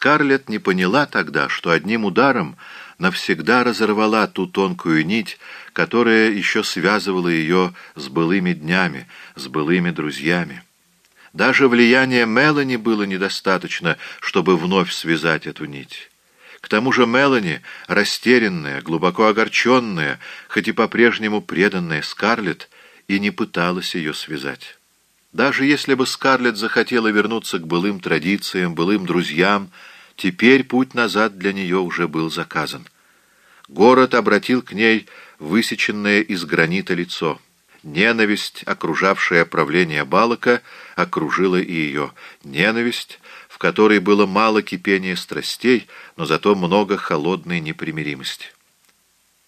Скарлетт не поняла тогда, что одним ударом навсегда разорвала ту тонкую нить, которая еще связывала ее с былыми днями, с былыми друзьями. Даже влияния Мелани было недостаточно, чтобы вновь связать эту нить. К тому же Мелани, растерянная, глубоко огорченная, хоть и по-прежнему преданная Скарлетт, и не пыталась ее связать. Даже если бы Скарлетт захотела вернуться к былым традициям, былым друзьям, теперь путь назад для нее уже был заказан. Город обратил к ней высеченное из гранита лицо. Ненависть, окружавшая правление Балака, окружила и ее. Ненависть, в которой было мало кипения страстей, но зато много холодной непримиримости.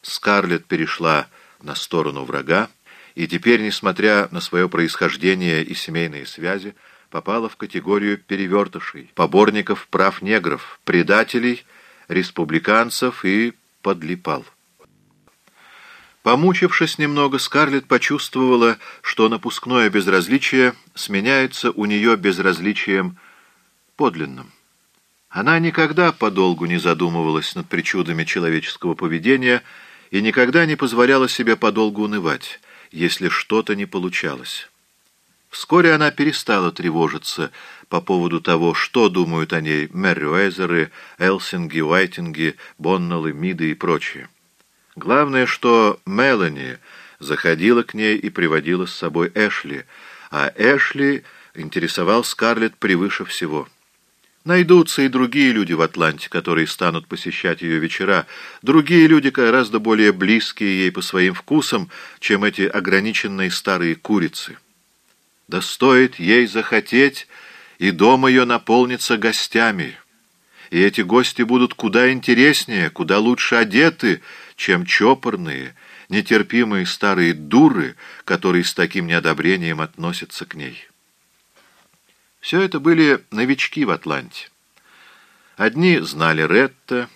Скарлетт перешла на сторону врага, и теперь, несмотря на свое происхождение и семейные связи, попала в категорию перевертышей, поборников прав негров, предателей, республиканцев и подлипал. Помучившись немного, Скарлетт почувствовала, что напускное безразличие сменяется у нее безразличием подлинным. Она никогда подолгу не задумывалась над причудами человеческого поведения и никогда не позволяла себе подолгу унывать, если что-то не получалось. Вскоре она перестала тревожиться по поводу того, что думают о ней Мерриуэзеры, Элсинги, Уайтинги, Боннеллы, Миды и прочие. Главное, что Мелани заходила к ней и приводила с собой Эшли, а Эшли интересовал Скарлетт превыше всего. Найдутся и другие люди в Атланте, которые станут посещать ее вечера, другие люди гораздо более близкие ей по своим вкусам, чем эти ограниченные старые курицы. Да стоит ей захотеть, и дом ее наполнится гостями. И эти гости будут куда интереснее, куда лучше одеты, чем чопорные, нетерпимые старые дуры, которые с таким неодобрением относятся к ней. Все это были новички в Атланте. Одни знали Ретта,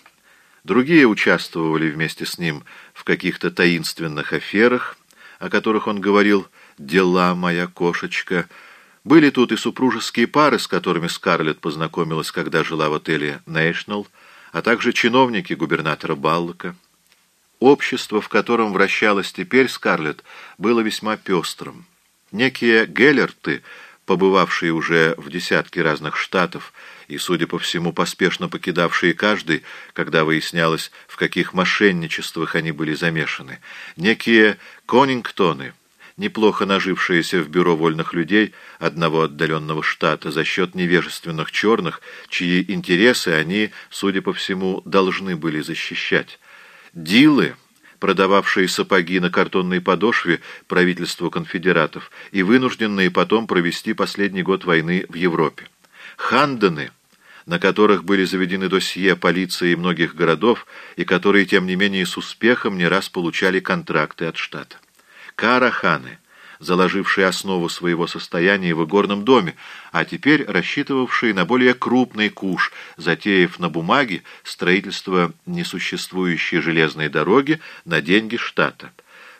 другие участвовали вместе с ним в каких-то таинственных аферах, о которых он говорил «дела, моя кошечка». Были тут и супружеские пары, с которыми Скарлетт познакомилась, когда жила в отеле «Нэшнл», а также чиновники губернатора Баллока. Общество, в котором вращалась теперь Скарлетт, было весьма пестрым. Некие Геллерты — побывавшие уже в десятке разных штатов и, судя по всему, поспешно покидавшие каждый, когда выяснялось, в каких мошенничествах они были замешаны, некие Конингтоны, неплохо нажившиеся в бюро вольных людей одного отдаленного штата за счет невежественных черных, чьи интересы они, судя по всему, должны были защищать, Дилы — продававшие сапоги на картонной подошве правительству конфедератов и вынужденные потом провести последний год войны в Европе. Хандены, на которых были заведены досье полиции многих городов и которые, тем не менее, с успехом не раз получали контракты от штата. Караханы – заложивший основу своего состояния в игорном доме, а теперь рассчитывавший на более крупный куш, затеяв на бумаге строительство несуществующей железной дороги на деньги штата.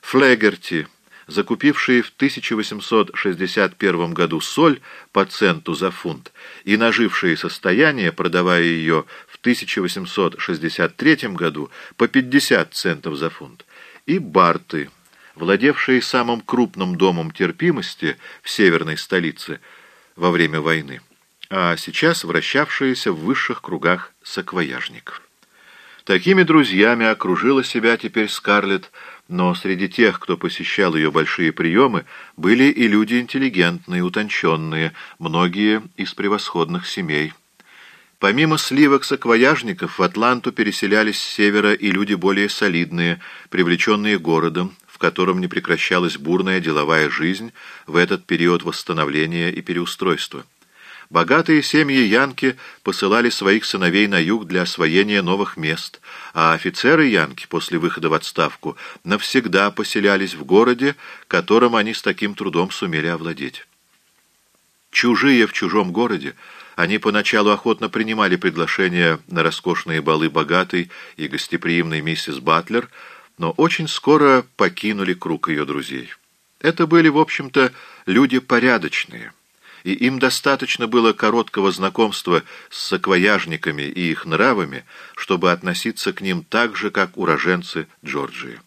Флегерти, закупившие в 1861 году соль по центу за фунт и нажившие состояние, продавая ее в 1863 году по 50 центов за фунт, и Барты – владевшие самым крупным домом терпимости в северной столице во время войны, а сейчас вращавшиеся в высших кругах саквояжников. Такими друзьями окружила себя теперь Скарлетт, но среди тех, кто посещал ее большие приемы, были и люди интеллигентные, утонченные, многие из превосходных семей. Помимо сливок саквояжников в Атланту переселялись с севера и люди более солидные, привлеченные городом, в котором не прекращалась бурная деловая жизнь в этот период восстановления и переустройства. Богатые семьи Янки посылали своих сыновей на юг для освоения новых мест, а офицеры Янки после выхода в отставку навсегда поселялись в городе, которым они с таким трудом сумели овладеть. Чужие в чужом городе, они поначалу охотно принимали приглашения на роскошные балы богатой и гостеприимной миссис Батлер, но очень скоро покинули круг ее друзей. Это были, в общем-то, люди порядочные. и им достаточно было короткого знакомства с саквояжниками и их нравами, чтобы относиться к ним так же, как уроженцы Джорджии.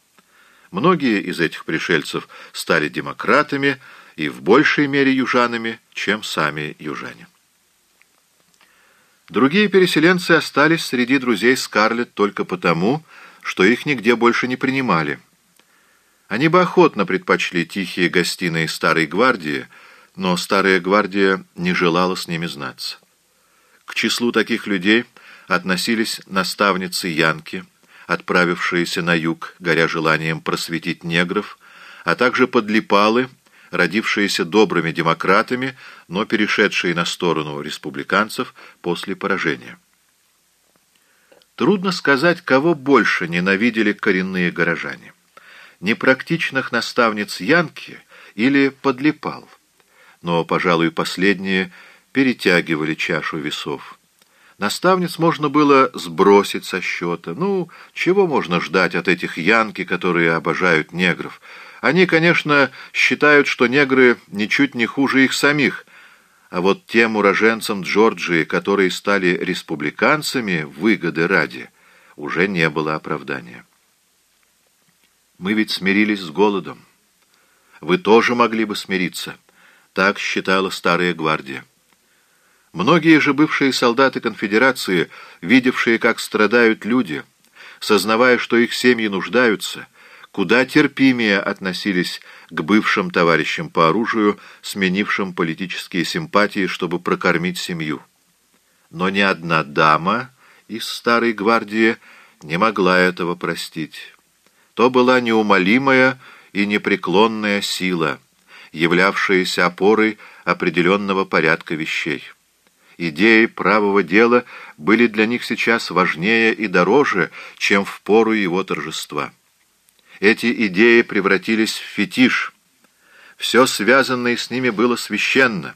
Многие из этих пришельцев стали демократами и в большей мере южанами, чем сами южане. Другие переселенцы остались среди друзей Скарлетт только потому, что их нигде больше не принимали. Они бы охотно предпочли тихие гостиные Старой Гвардии, но Старая Гвардия не желала с ними знаться. К числу таких людей относились наставницы Янки, отправившиеся на юг, горя желанием просветить негров, а также подлипалы, родившиеся добрыми демократами, но перешедшие на сторону республиканцев после поражения. Трудно сказать, кого больше ненавидели коренные горожане. Непрактичных наставниц Янки или подлипал. Но, пожалуй, последние перетягивали чашу весов. Наставниц можно было сбросить со счета. Ну, чего можно ждать от этих янки, которые обожают негров? Они, конечно, считают, что негры ничуть не хуже их самих, а вот тем уроженцам Джорджии, которые стали республиканцами выгоды ради, уже не было оправдания. Мы ведь смирились с голодом. Вы тоже могли бы смириться. Так считала старая гвардия. Многие же бывшие солдаты конфедерации, видевшие, как страдают люди, сознавая, что их семьи нуждаются, куда терпимее относились к бывшим товарищам по оружию, сменившим политические симпатии, чтобы прокормить семью. Но ни одна дама из старой гвардии не могла этого простить. То была неумолимая и непреклонная сила, являвшаяся опорой определенного порядка вещей. Идеи правого дела были для них сейчас важнее и дороже, чем в пору его торжества. Эти идеи превратились в фетиш. Все связанное с ними было священно.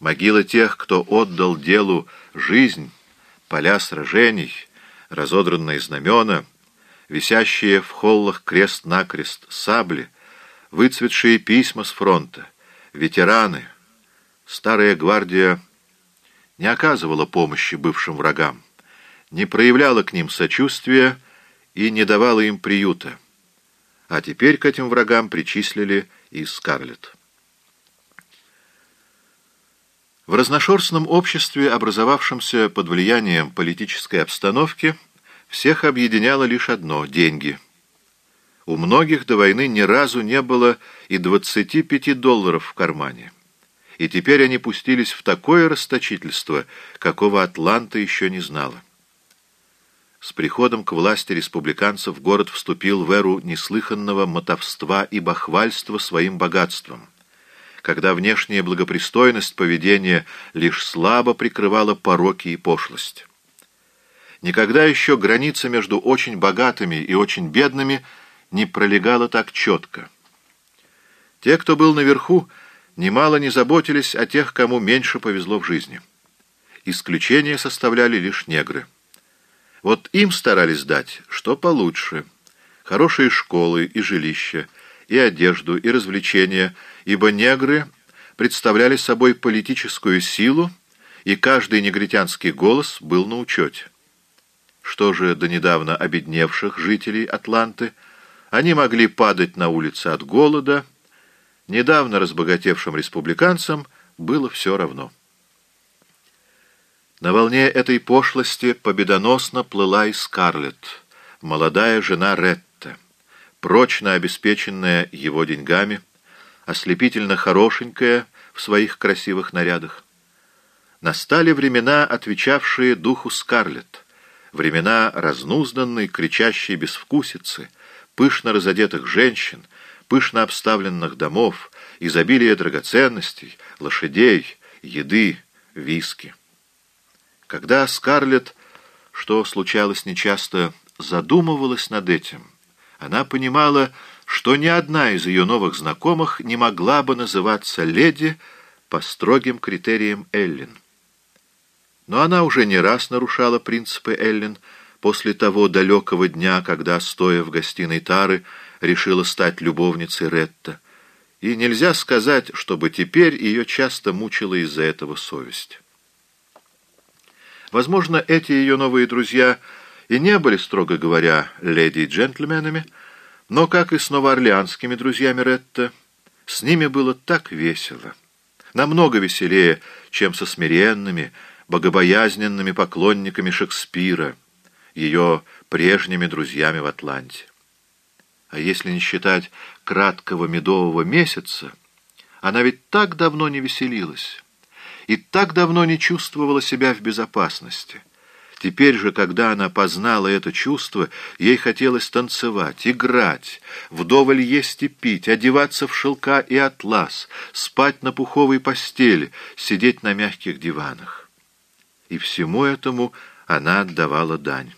Могила тех, кто отдал делу жизнь, поля сражений, разодранные знамена, висящие в холлах крест-накрест сабли, выцветшие письма с фронта, ветераны, старая гвардия не оказывала помощи бывшим врагам, не проявляла к ним сочувствия и не давала им приюта. А теперь к этим врагам причислили и Скарлетт. В разношерстном обществе, образовавшемся под влиянием политической обстановки, всех объединяло лишь одно — деньги. У многих до войны ни разу не было и 25 долларов в кармане и теперь они пустились в такое расточительство, какого Атланта еще не знала. С приходом к власти республиканцев город вступил в эру неслыханного мотовства и бахвальства своим богатством, когда внешняя благопристойность поведения лишь слабо прикрывала пороки и пошлость. Никогда еще граница между очень богатыми и очень бедными не пролегала так четко. Те, кто был наверху, немало не заботились о тех, кому меньше повезло в жизни. Исключение составляли лишь негры. Вот им старались дать, что получше. Хорошие школы и жилища, и одежду, и развлечения, ибо негры представляли собой политическую силу, и каждый негритянский голос был на учете. Что же до недавно обедневших жителей Атланты, они могли падать на улицы от голода, Недавно разбогатевшим республиканцам было все равно. На волне этой пошлости победоносно плыла и Скарлетт, молодая жена Ретта, прочно обеспеченная его деньгами, ослепительно хорошенькая в своих красивых нарядах. Настали времена, отвечавшие духу Скарлетт, времена разнузданной, кричащей безвкусицы, пышно разодетых женщин, пышно обставленных домов, изобилие драгоценностей, лошадей, еды, виски. Когда Скарлетт, что случалось нечасто, задумывалась над этим, она понимала, что ни одна из ее новых знакомых не могла бы называться леди по строгим критериям Эллин. Но она уже не раз нарушала принципы Эллин после того далекого дня, когда, стоя в гостиной Тары, решила стать любовницей Ретта, и нельзя сказать, чтобы теперь ее часто мучила из-за этого совесть. Возможно, эти ее новые друзья и не были, строго говоря, леди и джентльменами, но, как и с новоорлеанскими друзьями Ретта, с ними было так весело. Намного веселее, чем со смиренными, богобоязненными поклонниками Шекспира, ее прежними друзьями в Атланте. А если не считать краткого медового месяца, она ведь так давно не веселилась и так давно не чувствовала себя в безопасности. Теперь же, когда она познала это чувство, ей хотелось танцевать, играть, вдоволь есть и пить, одеваться в шелка и атлас, спать на пуховой постели, сидеть на мягких диванах. И всему этому она отдавала дань.